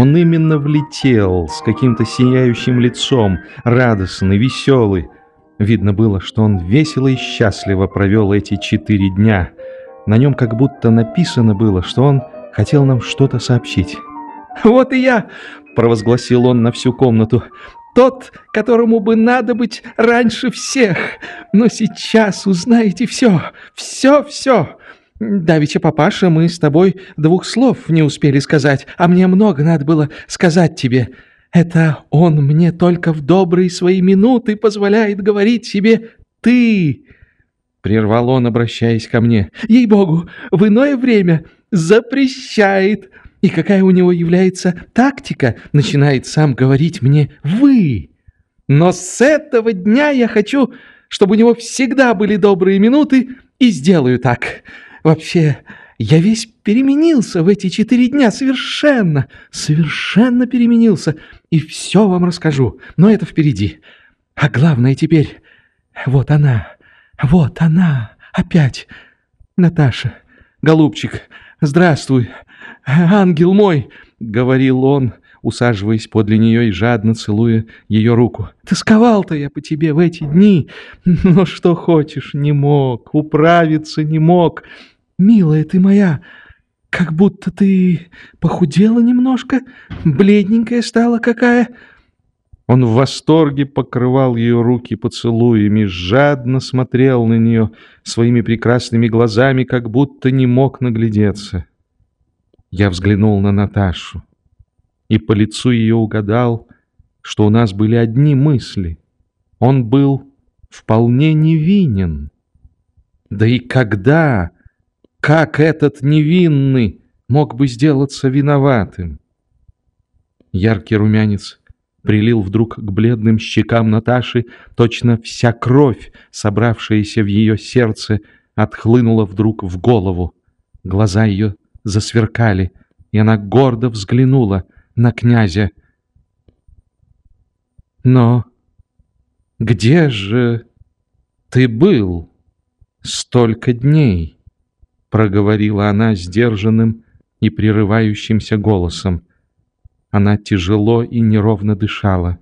Он именно влетел с каким-то сияющим лицом, радостный, веселый. Видно было, что он весело и счастливо провел эти четыре дня. На нем как будто написано было, что он хотел нам что-то сообщить. «Вот и я!» — провозгласил он на всю комнату. «Тот, которому бы надо быть раньше всех. Но сейчас узнаете все, все-все. Давеча, папаша, мы с тобой двух слов не успели сказать, а мне много надо было сказать тебе. Это он мне только в добрые свои минуты позволяет говорить себе «ты». Прервал он, обращаясь ко мне. Ей-богу, в иное время запрещает. И какая у него является тактика, начинает сам говорить мне «вы». Но с этого дня я хочу, чтобы у него всегда были добрые минуты, и сделаю так. Вообще, я весь переменился в эти четыре дня, совершенно, совершенно переменился, и все вам расскажу, но это впереди. А главное теперь, вот она, вот она, опять, Наташа, голубчик, здравствуй, ангел мой, — говорил он, усаживаясь подле нее и жадно целуя ее руку. «Тосковал-то я по тебе в эти дни, но что хочешь, не мог, управиться не мог. «Милая ты моя, как будто ты похудела немножко, бледненькая стала какая». Он в восторге покрывал ее руки поцелуями, жадно смотрел на нее своими прекрасными глазами, как будто не мог наглядеться. Я взглянул на Наташу и по лицу ее угадал, что у нас были одни мысли. Он был вполне невинен. Да и когда как этот невинный мог бы сделаться виноватым? Яркий румянец прилил вдруг к бледным щекам Наташи, точно вся кровь, собравшаяся в ее сердце, отхлынула вдруг в голову. Глаза ее засверкали, и она гордо взглянула на князя. «Но где же ты был столько дней?» проговорила она сдержанным и прерывающимся голосом. Она тяжело и неровно дышала.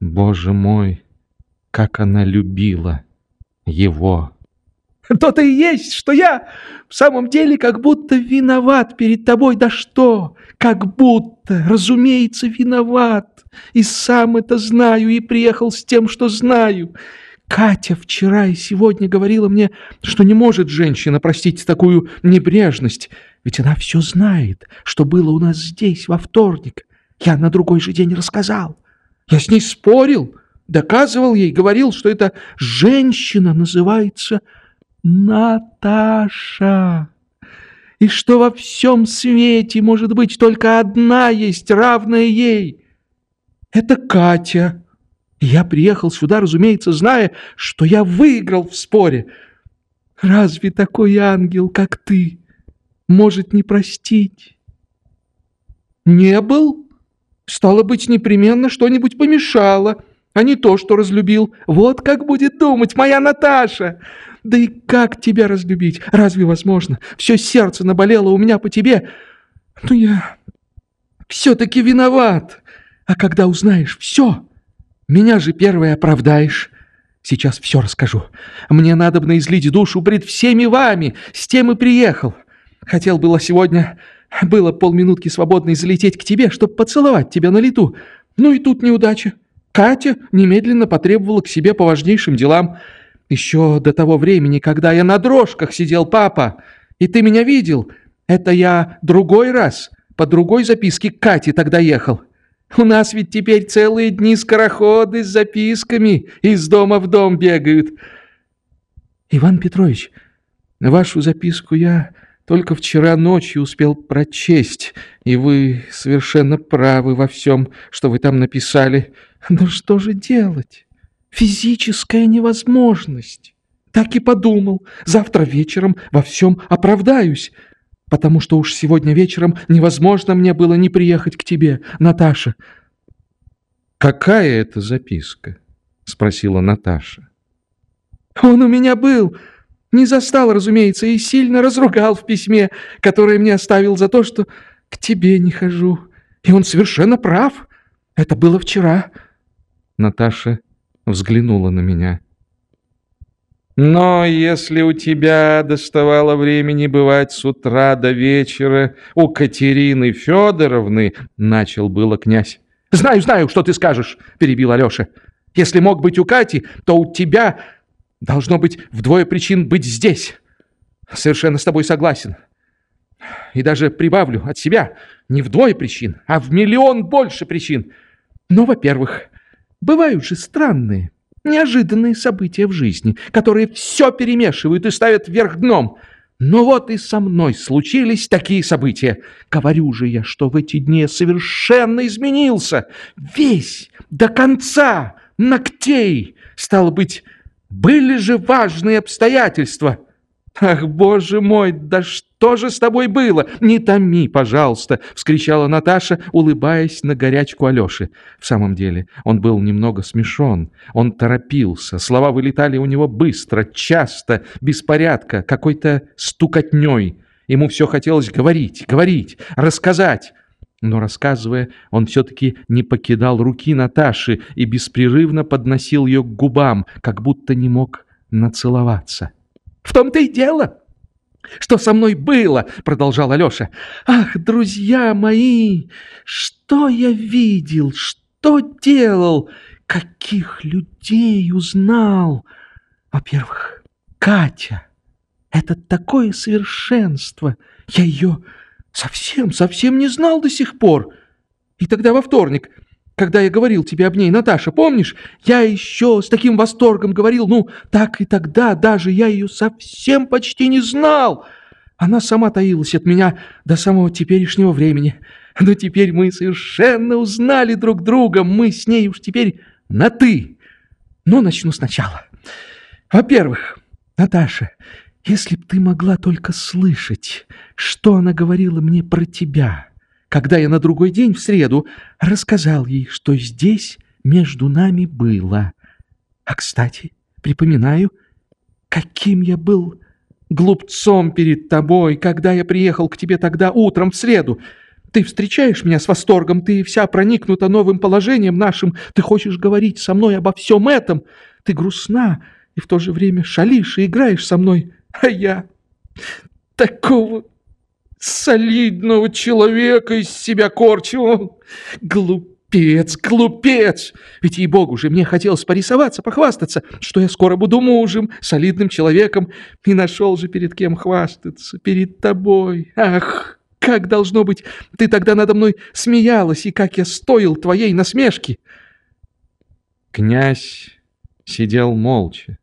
Боже мой, как она любила его! То-то и есть, что я в самом деле как будто виноват перед тобой. Да что? Как будто, разумеется, виноват. И сам это знаю, и приехал с тем, что знаю. Катя вчера и сегодня говорила мне, что не может женщина простить такую небрежность, ведь она все знает, что было у нас здесь во вторник. Я на другой же день рассказал. Я с ней спорил, доказывал ей, говорил, что эта женщина называется Наташа. И что во всем свете может быть только одна есть, равная ей. Это Катя. Я приехал сюда, разумеется, зная, что я выиграл в споре. Разве такой ангел, как ты, может не простить? Не был? Стало быть, непременно что-нибудь помешало, а не то, что разлюбил. Вот как будет думать моя Наташа. Да и как тебя разлюбить? Разве возможно? Все сердце наболело у меня по тебе. Ну, я все-таки виноват. А когда узнаешь все, меня же первой оправдаешь. Сейчас все расскажу. Мне надо бы излить душу пред всеми вами. С тем и приехал. Хотел было сегодня... Было полминутки свободной залететь к тебе, чтобы поцеловать тебя на лету. Ну и тут неудача. Катя немедленно потребовала к себе по важнейшим делам. Еще до того времени, когда я на дрожках сидел, папа, и ты меня видел, это я другой раз по другой записке к Кате тогда ехал. У нас ведь теперь целые дни скороходы с записками из дома в дом бегают. Иван Петрович, вашу записку я только вчера ночью успел прочесть, и вы совершенно правы во всем, что вы там написали. Но что же делать? Физическая невозможность. так и подумал. Завтра вечером во всем оправдаюсь, потому что уж сегодня вечером невозможно мне было не приехать к тебе, Наташа. «Какая это записка?» — спросила Наташа. «Он у меня был. Не застал, разумеется, и сильно разругал в письме, которое мне оставил за то, что к тебе не хожу. И он совершенно прав. Это было вчера». Наташа взглянула на меня. Но если у тебя доставало времени бывать с утра до вечера у Катерины Федоровны, начал было князь. «Знаю, знаю, что ты скажешь», — перебил Алеша. «Если мог быть у Кати, то у тебя должно быть вдвое причин быть здесь. Совершенно с тобой согласен. И даже прибавлю от себя не вдвое причин, а в миллион больше причин. Но, во-первых, бывают же странные, Неожиданные события в жизни, которые все перемешивают и ставят вверх дном. Но вот и со мной случились такие события. Говорю же я, что в эти дни совершенно изменился. Весь, до конца, ногтей. Стало быть, были же важные обстоятельства. Ах, боже мой, да что же с тобой было? Не томи, пожалуйста, вскричала Наташа, улыбаясь на горячку Алёши. В самом деле, он был немного смешон. Он торопился, слова вылетали у него быстро, часто, без порядка, какой-то стукотней. Ему все хотелось говорить, говорить, рассказать. Но, рассказывая, он все-таки не покидал руки Наташи и беспрерывно подносил ее к губам, как будто не мог нацеловаться. В том-то и дело, что со мной было, продолжал Алеша. Ах, друзья мои, что я видел, что делал, каких людей узнал. Во-первых, Катя. Это такое совершенство. Я ее совсем, совсем не знал до сих пор. И тогда во вторник когда я говорил тебе об ней, Наташа, помнишь? Я еще с таким восторгом говорил, ну, так и тогда даже я ее совсем почти не знал. Она сама таилась от меня до самого теперешнего времени. Но теперь мы совершенно узнали друг друга, мы с ней уж теперь на «ты». Но начну сначала. Во-первых, Наташа, если б ты могла только слышать, что она говорила мне про тебя когда я на другой день, в среду, рассказал ей, что здесь между нами было. А, кстати, припоминаю, каким я был глупцом перед тобой, когда я приехал к тебе тогда утром в среду. Ты встречаешь меня с восторгом, ты вся проникнута новым положением нашим, ты хочешь говорить со мной обо всем этом, ты грустна и в то же время шалишь и играешь со мной, а я такого солидного человека из себя корчил. Глупец, глупец! Ведь, ей-богу же, мне хотелось порисоваться, похвастаться, что я скоро буду мужем, солидным человеком, и нашел же перед кем хвастаться, перед тобой. Ах, как должно быть, ты тогда надо мной смеялась, и как я стоил твоей насмешки!» Князь сидел молча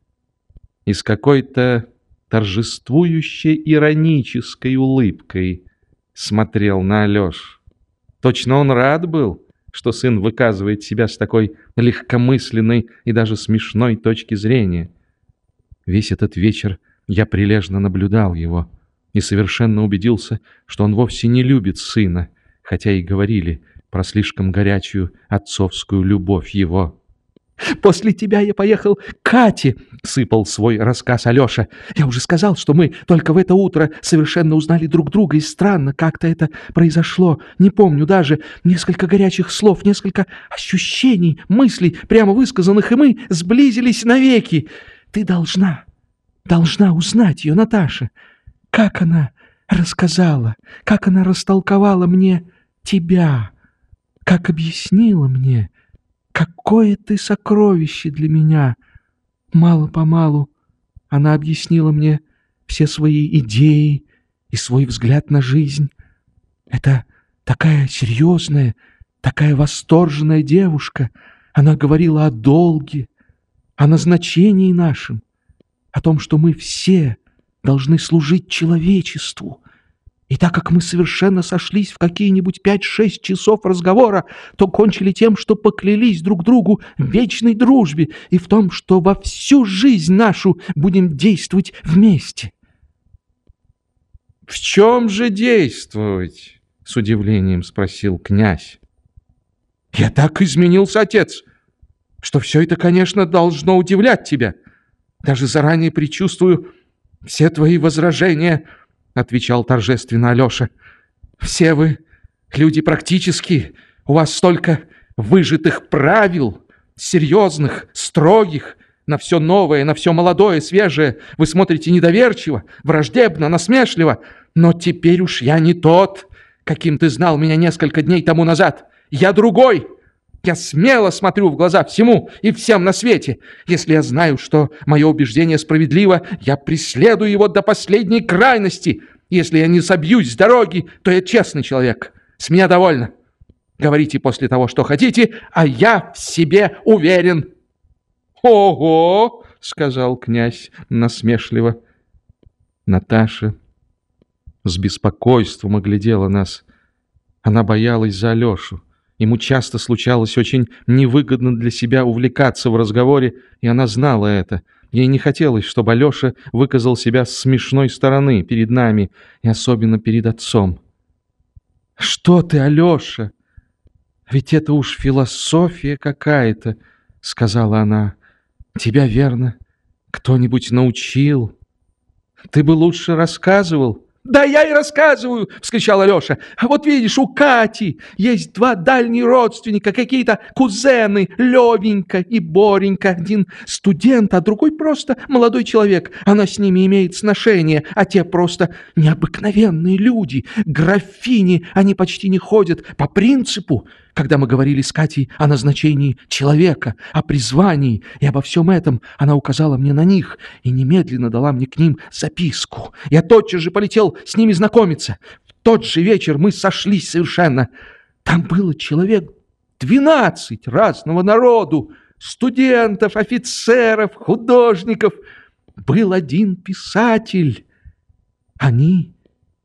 и с какой-то торжествующе иронической улыбкой смотрел на Алёш. Точно он рад был, что сын выказывает себя с такой легкомысленной и даже смешной точки зрения. Весь этот вечер я прилежно наблюдал его и совершенно убедился, что он вовсе не любит сына, хотя и говорили про слишком горячую отцовскую любовь его. После тебя я поехал к Кате, — сыпал свой рассказ Алеша. Я уже сказал, что мы только в это утро совершенно узнали друг друга, и странно как-то это произошло. Не помню даже несколько горячих слов, несколько ощущений, мыслей, прямо высказанных, и мы сблизились навеки. Ты должна, должна узнать ее, Наташа. Как она рассказала, как она растолковала мне тебя, как объяснила мне, Какое ты сокровище для меня! Мало-помалу она объяснила мне все свои идеи и свой взгляд на жизнь. Это такая серьезная, такая восторженная девушка. Она говорила о долге, о назначении нашем, о том, что мы все должны служить человечеству. И так как мы совершенно сошлись в какие-нибудь пять-шесть часов разговора, то кончили тем, что поклялись друг другу в вечной дружбе и в том, что во всю жизнь нашу будем действовать вместе. «В чем же действовать?» — с удивлением спросил князь. «Я так изменился, отец, что все это, конечно, должно удивлять тебя. Даже заранее предчувствую все твои возражения —— отвечал торжественно Алеша. «Все вы люди практические, у вас столько выжитых правил, серьезных, строгих, на все новое, на все молодое, свежее. Вы смотрите недоверчиво, враждебно, насмешливо. Но теперь уж я не тот, каким ты знал меня несколько дней тому назад. Я другой!» Я смело смотрю в глаза всему и всем на свете. Если я знаю, что мое убеждение справедливо, я преследую его до последней крайности. Если я не собьюсь с дороги, то я честный человек. С меня довольно. Говорите после того, что хотите, а я в себе уверен. «Ого!» — сказал князь насмешливо. Наташа с беспокойством оглядела нас. Она боялась за Алешу. Ему часто случалось очень невыгодно для себя увлекаться в разговоре, и она знала это. Ей не хотелось, чтобы Алеша выказал себя с смешной стороны перед нами, и особенно перед отцом. «Что ты, Алеша? Ведь это уж философия какая-то», — сказала она. «Тебя, верно, кто-нибудь научил? Ты бы лучше рассказывал». «Да я и рассказываю!» — вскричал Алеша. «А вот видишь, у Кати есть два дальние родственника, какие-то кузены, Левенька и Боренька. Один студент, а другой просто молодой человек. Она с ними имеет сношение, а те просто необыкновенные люди. Графини они почти не ходят по принципу. Когда мы говорили с Катей о назначении человека, о призвании и обо всем этом, она указала мне на них и немедленно дала мне к ним записку. Я тотчас же полетел с ними знакомиться. В тот же вечер мы сошлись совершенно. Там было человек двенадцать разного народу, студентов, офицеров, художников. Был один писатель. Они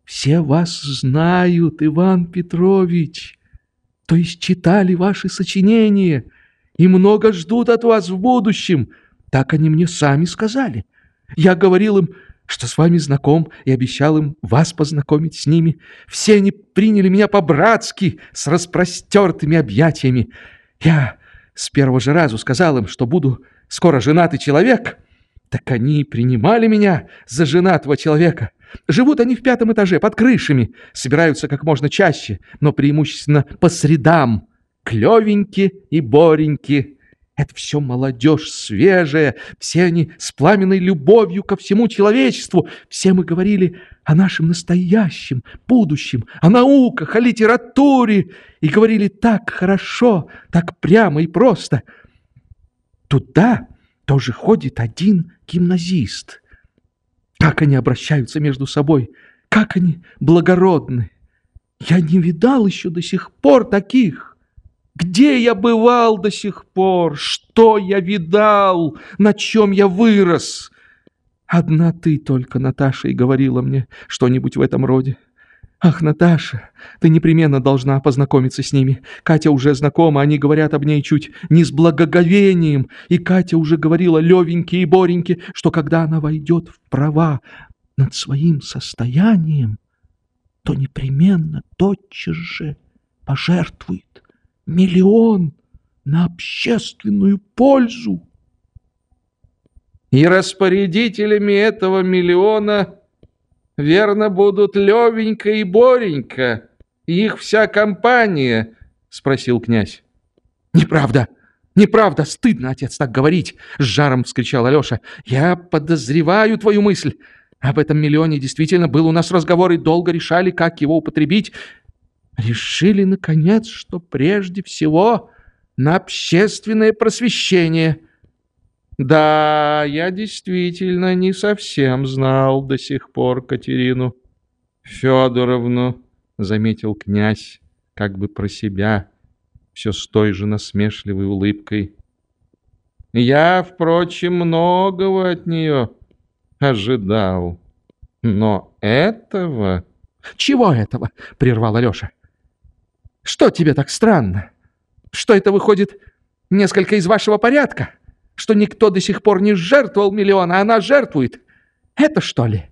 все вас знают, Иван Петрович то есть читали ваши сочинения и много ждут от вас в будущем. Так они мне сами сказали. Я говорил им, что с вами знаком, и обещал им вас познакомить с ними. Все они приняли меня по-братски, с распростертыми объятиями. Я с первого же разу сказал им, что буду скоро женатый человек, так они принимали меня за женатого человека. Живут они в пятом этаже, под крышами, собираются как можно чаще, но преимущественно по средам. Клевеньки и Бореньки. Это все молодежь свежая, все они с пламенной любовью ко всему человечеству. Все мы говорили о нашем настоящем, будущем, о науках, о литературе. И говорили так хорошо, так прямо и просто. Туда тоже ходит один гимназист — как они обращаются между собой, как они благородны. Я не видал еще до сих пор таких. Где я бывал до сих пор? Что я видал? На чем я вырос? Одна ты только, Наташа, и говорила мне что-нибудь в этом роде. «Ах, Наташа, ты непременно должна познакомиться с ними. Катя уже знакома, они говорят об ней чуть не с благоговением. И Катя уже говорила Левеньке и Бореньке, что когда она войдет в права над своим состоянием, то непременно тотчас же пожертвует миллион на общественную пользу». И распорядителями этого миллиона Верно, будут Левенька и Боренька, и их вся компания, — спросил князь. Неправда, неправда, стыдно, отец, так говорить, — с жаром вскричал Алеша. Я подозреваю твою мысль. Об этом миллионе действительно был у нас разговор, и долго решали, как его употребить. Решили, наконец, что прежде всего на общественное просвещение — да, я действительно не совсем знал до сих пор Катерину Федоровну, заметил князь, как бы про себя, все с той же насмешливой улыбкой. Я, впрочем, многого от нее ожидал, но этого Чего этого? — прервал Алеша. Что тебе так странно? Что это выходит несколько из вашего порядка? Что никто до сих пор не жертвовал миллион, а она жертвует? Это что ли?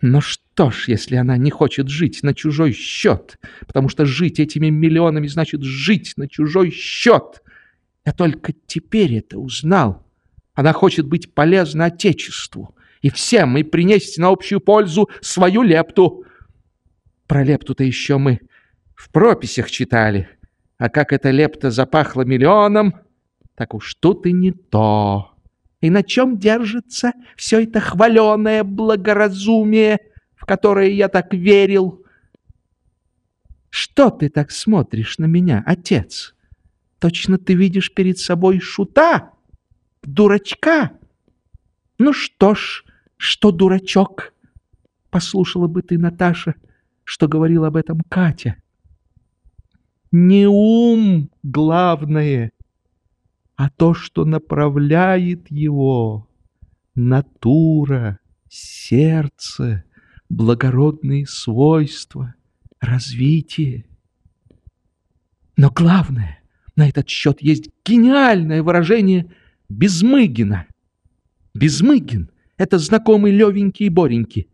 Но что ж, если она не хочет жить на чужой счет? Потому что жить этими миллионами значит жить на чужой счет. Я только теперь это узнал. Она хочет быть полезна Отечеству и всем, и принести на общую пользу свою лепту. Про лепту-то еще мы в прописях читали. А как эта лепта запахла миллионом, так уж тут и не то. И на чем держится все это хваленое благоразумие, в которое я так верил? Что ты так смотришь на меня, отец? Точно ты видишь перед собой шута, дурачка? Ну что ж, что дурачок? Послушала бы ты, Наташа, что говорил об этом Катя. Не ум главное, а то, что направляет его, натура, сердце, благородные свойства, развитие. Но главное, на этот счет есть гениальное выражение Безмыгина. Безмыгин — это знакомый левенький и боренький.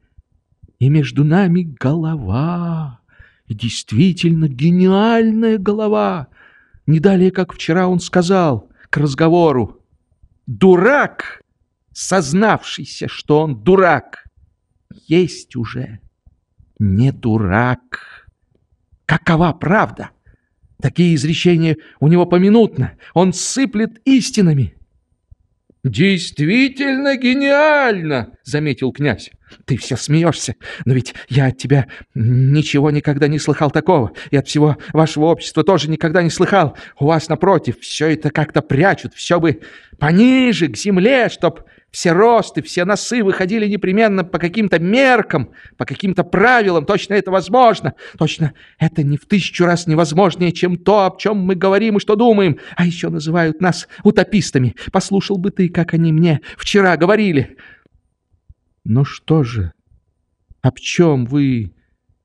И между нами голова, действительно гениальная голова. Не далее, как вчера он сказал — к разговору. Дурак, сознавшийся, что он дурак, есть уже не дурак. Какова правда? Такие изречения у него поминутно. Он сыплет истинами. «Действительно гениально!» — заметил князь. Ты все смеешься, но ведь я от тебя ничего никогда не слыхал такого, и от всего вашего общества тоже никогда не слыхал. У вас, напротив, все это как-то прячут, все бы пониже, к земле, чтоб все росты, все носы выходили непременно по каким-то меркам, по каким-то правилам. Точно это возможно. Точно это не в тысячу раз невозможнее, чем то, об чем мы говорим и что думаем. А еще называют нас утопистами. Послушал бы ты, как они мне вчера говорили. Ну что же, об чем вы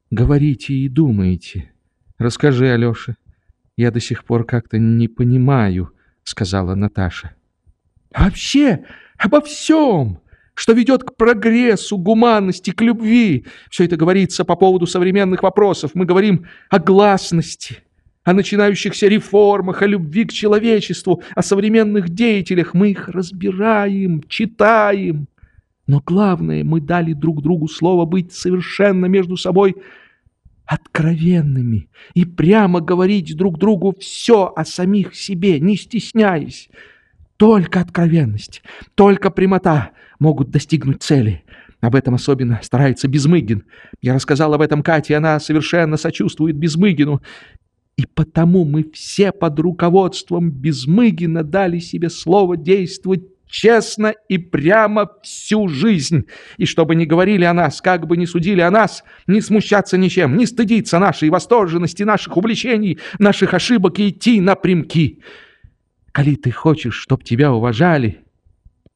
говорите и думаете? Расскажи, Алеша. Я до сих пор как-то не понимаю, сказала Наташа. Вообще, обо всем, что ведет к прогрессу, гуманности, к любви. Все это говорится по поводу современных вопросов. Мы говорим о гласности, о начинающихся реформах, о любви к человечеству, о современных деятелях. Мы их разбираем, читаем. Но главное, мы дали друг другу слово быть совершенно между собой откровенными и прямо говорить друг другу все о самих себе, не стесняясь. Только откровенность, только прямота могут достигнуть цели. Об этом особенно старается Безмыгин. Я рассказал об этом Кате, она совершенно сочувствует Безмыгину. И потому мы все под руководством Безмыгина дали себе слово действовать честно и прямо всю жизнь. И чтобы не говорили о нас, как бы ни судили о нас, не смущаться ничем, не стыдиться нашей восторженности, наших увлечений, наших ошибок и идти напрямки. Коли ты хочешь, чтоб тебя уважали,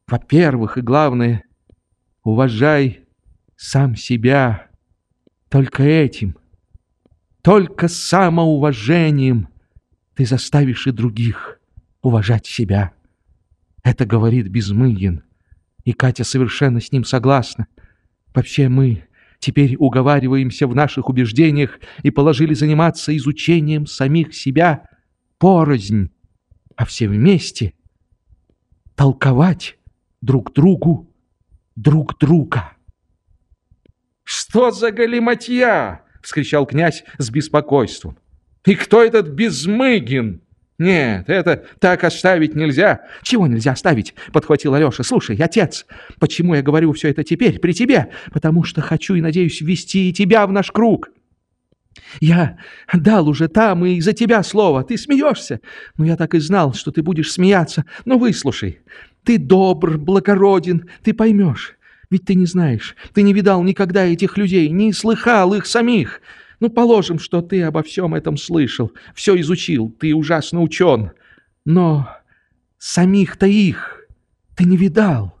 во-первых и главное, уважай сам себя. Только этим, только самоуважением ты заставишь и других уважать себя. Это говорит Безмыгин. И Катя совершенно с ним согласна. Вообще мы теперь уговариваемся в наших убеждениях и положили заниматься изучением самих себя порознь, а все вместе толковать друг другу друг друга. «Что за галиматья?» — вскричал князь с беспокойством. «И кто этот Безмыгин?» «Нет, это так оставить нельзя». «Чего нельзя оставить?» — подхватил Алеша. «Слушай, отец, почему я говорю все это теперь, при тебе? Потому что хочу и надеюсь ввести и тебя в наш круг». «Я дал уже там и за тебя слово. Ты смеешься? Ну, я так и знал, что ты будешь смеяться. Но выслушай. Ты добр, благороден, ты поймешь. Ведь ты не знаешь, ты не видал никогда этих людей, не слыхал их самих. Ну, положим, что ты обо всем этом слышал, все изучил, ты ужасно учен. Но самих-то их ты не видал,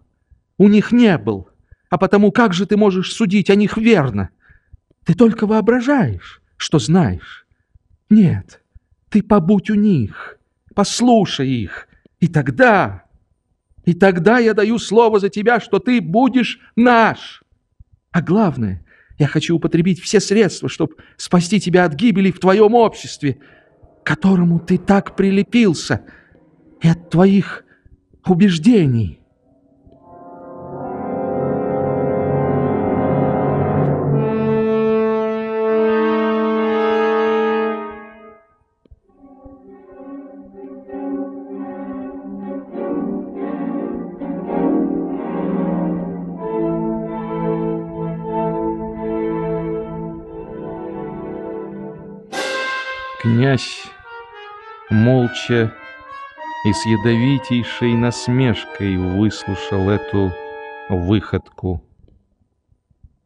у них не был. А потому как же ты можешь судить о них верно? Ты только воображаешь, что знаешь. Нет, ты побудь у них, послушай их, и тогда, и тогда я даю слово за тебя, что ты будешь наш. А главное, я хочу употребить все средства, чтобы спасти тебя от гибели в твоем обществе, к которому ты так прилепился, и от твоих убеждений. Князь молча и с ядовитейшей насмешкой выслушал эту выходку.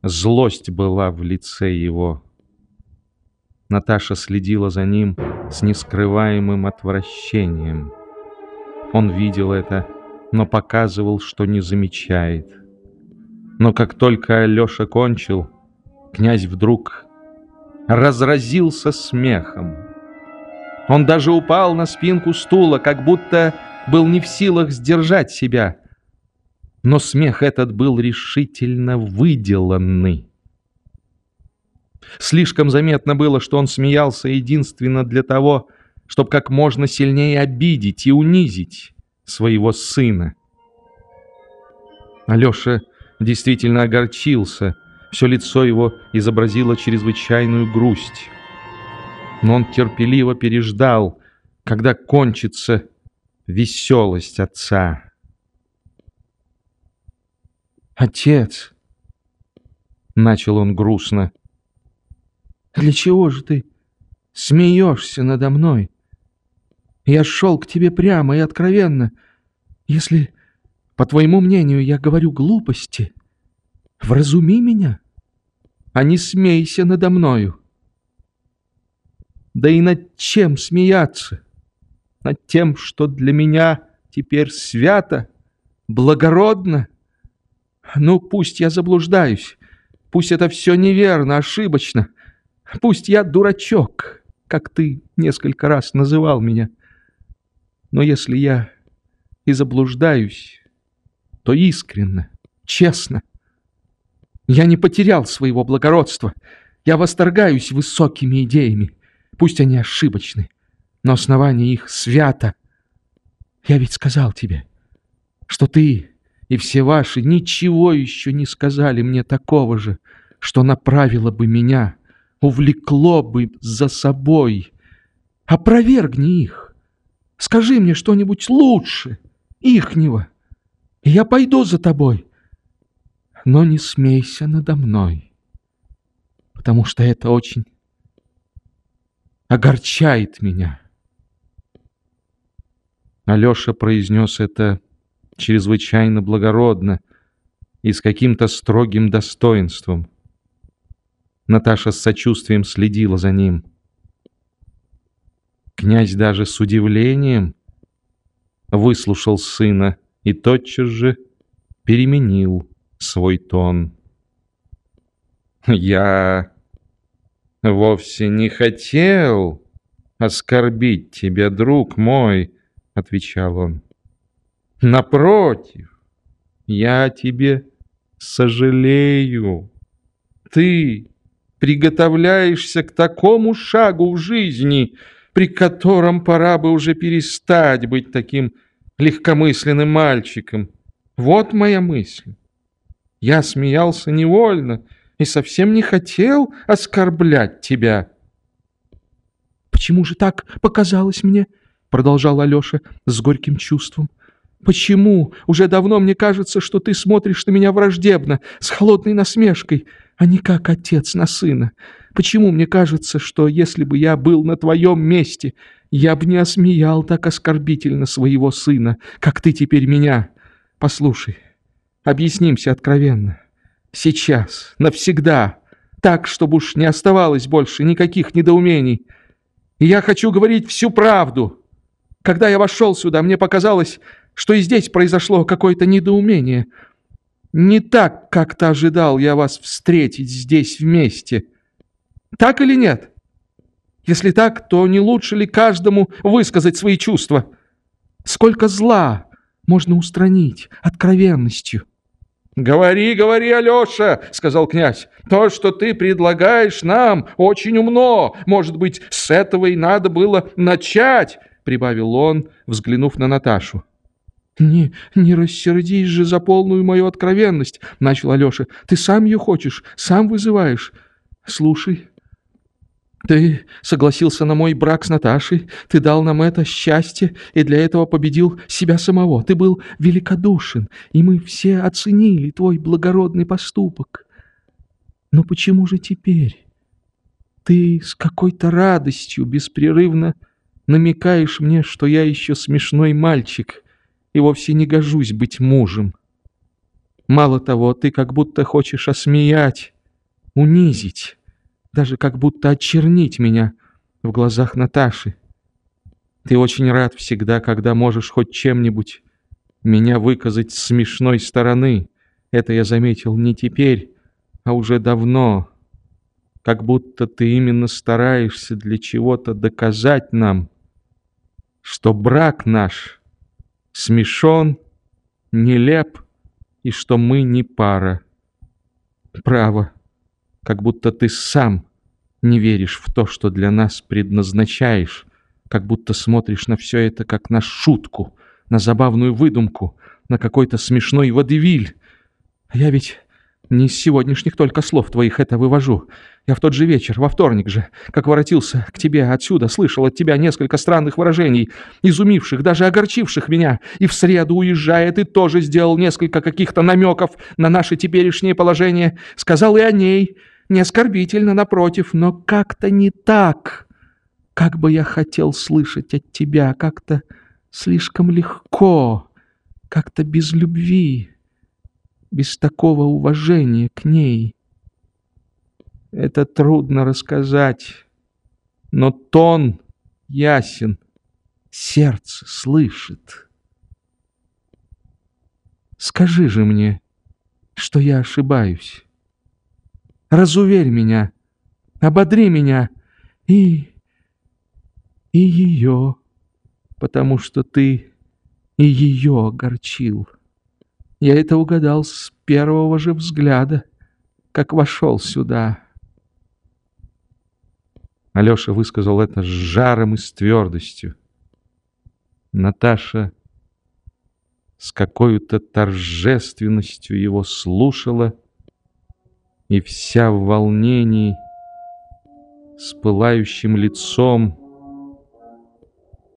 Злость была в лице его. Наташа следила за ним с нескрываемым отвращением. Он видел это, но показывал, что не замечает. Но как только Алеша кончил, князь вдруг разразился смехом. Он даже упал на спинку стула, как будто был не в силах сдержать себя. Но смех этот был решительно выделанный. Слишком заметно было, что он смеялся единственно для того, чтобы как можно сильнее обидеть и унизить своего сына. Алеша действительно огорчился. Все лицо его изобразило чрезвычайную грусть но он терпеливо переждал, когда кончится веселость отца. «Отец!» — начал он грустно. «Для чего же ты смеешься надо мной? Я шел к тебе прямо и откровенно. Если, по твоему мнению, я говорю глупости, вразуми меня, а не смейся надо мною. Да и над чем смеяться? Над тем, что для меня теперь свято, благородно? Ну, пусть я заблуждаюсь, пусть это все неверно, ошибочно, пусть я дурачок, как ты несколько раз называл меня. Но если я и заблуждаюсь, то искренно, честно. Я не потерял своего благородства. Я восторгаюсь высокими идеями. Пусть они ошибочны, но основание их свято. Я ведь сказал тебе, что ты и все ваши ничего еще не сказали мне такого же, что направило бы меня, увлекло бы за собой. Опровергни их. Скажи мне что-нибудь лучше ихнего, и я пойду за тобой. Но не смейся надо мной, потому что это очень огорчает меня. Алеша произнес это чрезвычайно благородно и с каким-то строгим достоинством. Наташа с сочувствием следила за ним. Князь даже с удивлением выслушал сына и тотчас же переменил свой тон. «Я «Вовсе не хотел оскорбить тебя, друг мой», — отвечал он. «Напротив, я тебе сожалею. Ты приготовляешься к такому шагу в жизни, при котором пора бы уже перестать быть таким легкомысленным мальчиком. Вот моя мысль. Я смеялся невольно, — и совсем не хотел оскорблять тебя». «Почему же так показалось мне?» — продолжал Алеша с горьким чувством. «Почему? Уже давно мне кажется, что ты смотришь на меня враждебно, с холодной насмешкой, а не как отец на сына. Почему мне кажется, что если бы я был на твоем месте, я бы не осмеял так оскорбительно своего сына, как ты теперь меня? Послушай, объяснимся откровенно. Сейчас, навсегда. Так, чтобы уж не оставалось больше никаких недоумений. И я хочу говорить всю правду. Когда я вошел сюда, мне показалось, что и здесь произошло какое-то недоумение. Не так, как-то ожидал я вас встретить здесь вместе. Так или нет? Если так, то не лучше ли каждому высказать свои чувства? Сколько зла можно устранить откровенностью? «Говори, говори, Алеша!» — сказал князь. «То, что ты предлагаешь нам, очень умно. Может быть, с этого и надо было начать!» — прибавил он, взглянув на Наташу. «Не, не рассердись же за полную мою откровенность!» — начал Алеша. «Ты сам ее хочешь, сам вызываешь. Слушай, ты согласился на мой брак с Наташей, ты дал нам это счастье и для этого победил себя самого. Ты был великодушен, и мы все оценили твой благородный поступок. Но почему же теперь ты с какой-то радостью беспрерывно намекаешь мне, что я еще смешной мальчик и вовсе не гожусь быть мужем? Мало того, ты как будто хочешь осмеять, унизить, даже как будто очернить меня в глазах Наташи. Ты очень рад всегда, когда можешь хоть чем-нибудь меня выказать с смешной стороны. Это я заметил не теперь, а уже давно. Как будто ты именно стараешься для чего-то доказать нам, что брак наш смешон, нелеп и что мы не пара. Право, как будто ты сам не веришь в то, что для нас предназначаешь, как будто смотришь на все это как на шутку, на забавную выдумку, на какой-то смешной водевиль. Я ведь не из сегодняшних только слов твоих это вывожу. Я в тот же вечер, во вторник же, как воротился к тебе отсюда, слышал от тебя несколько странных выражений, изумивших, даже огорчивших меня. И в среду, уезжая, ты тоже сделал несколько каких-то намеков на наше теперешнее положение. Сказал и о ней, не оскорбительно, напротив, но как-то не так. Как бы я хотел слышать от тебя, как-то слишком легко, как-то без любви, без такого уважения к ней. Это трудно рассказать, но тон ясен, сердце слышит. Скажи же мне, что я ошибаюсь. Разуверь меня, ободри меня и... и ее, потому что ты и ее огорчил. Я это угадал с первого же взгляда, как вошел сюда. Алеша высказал это с жаром и с твердостью. Наташа с какой-то торжественностью его слушала и вся в волнении, с пылающим лицом,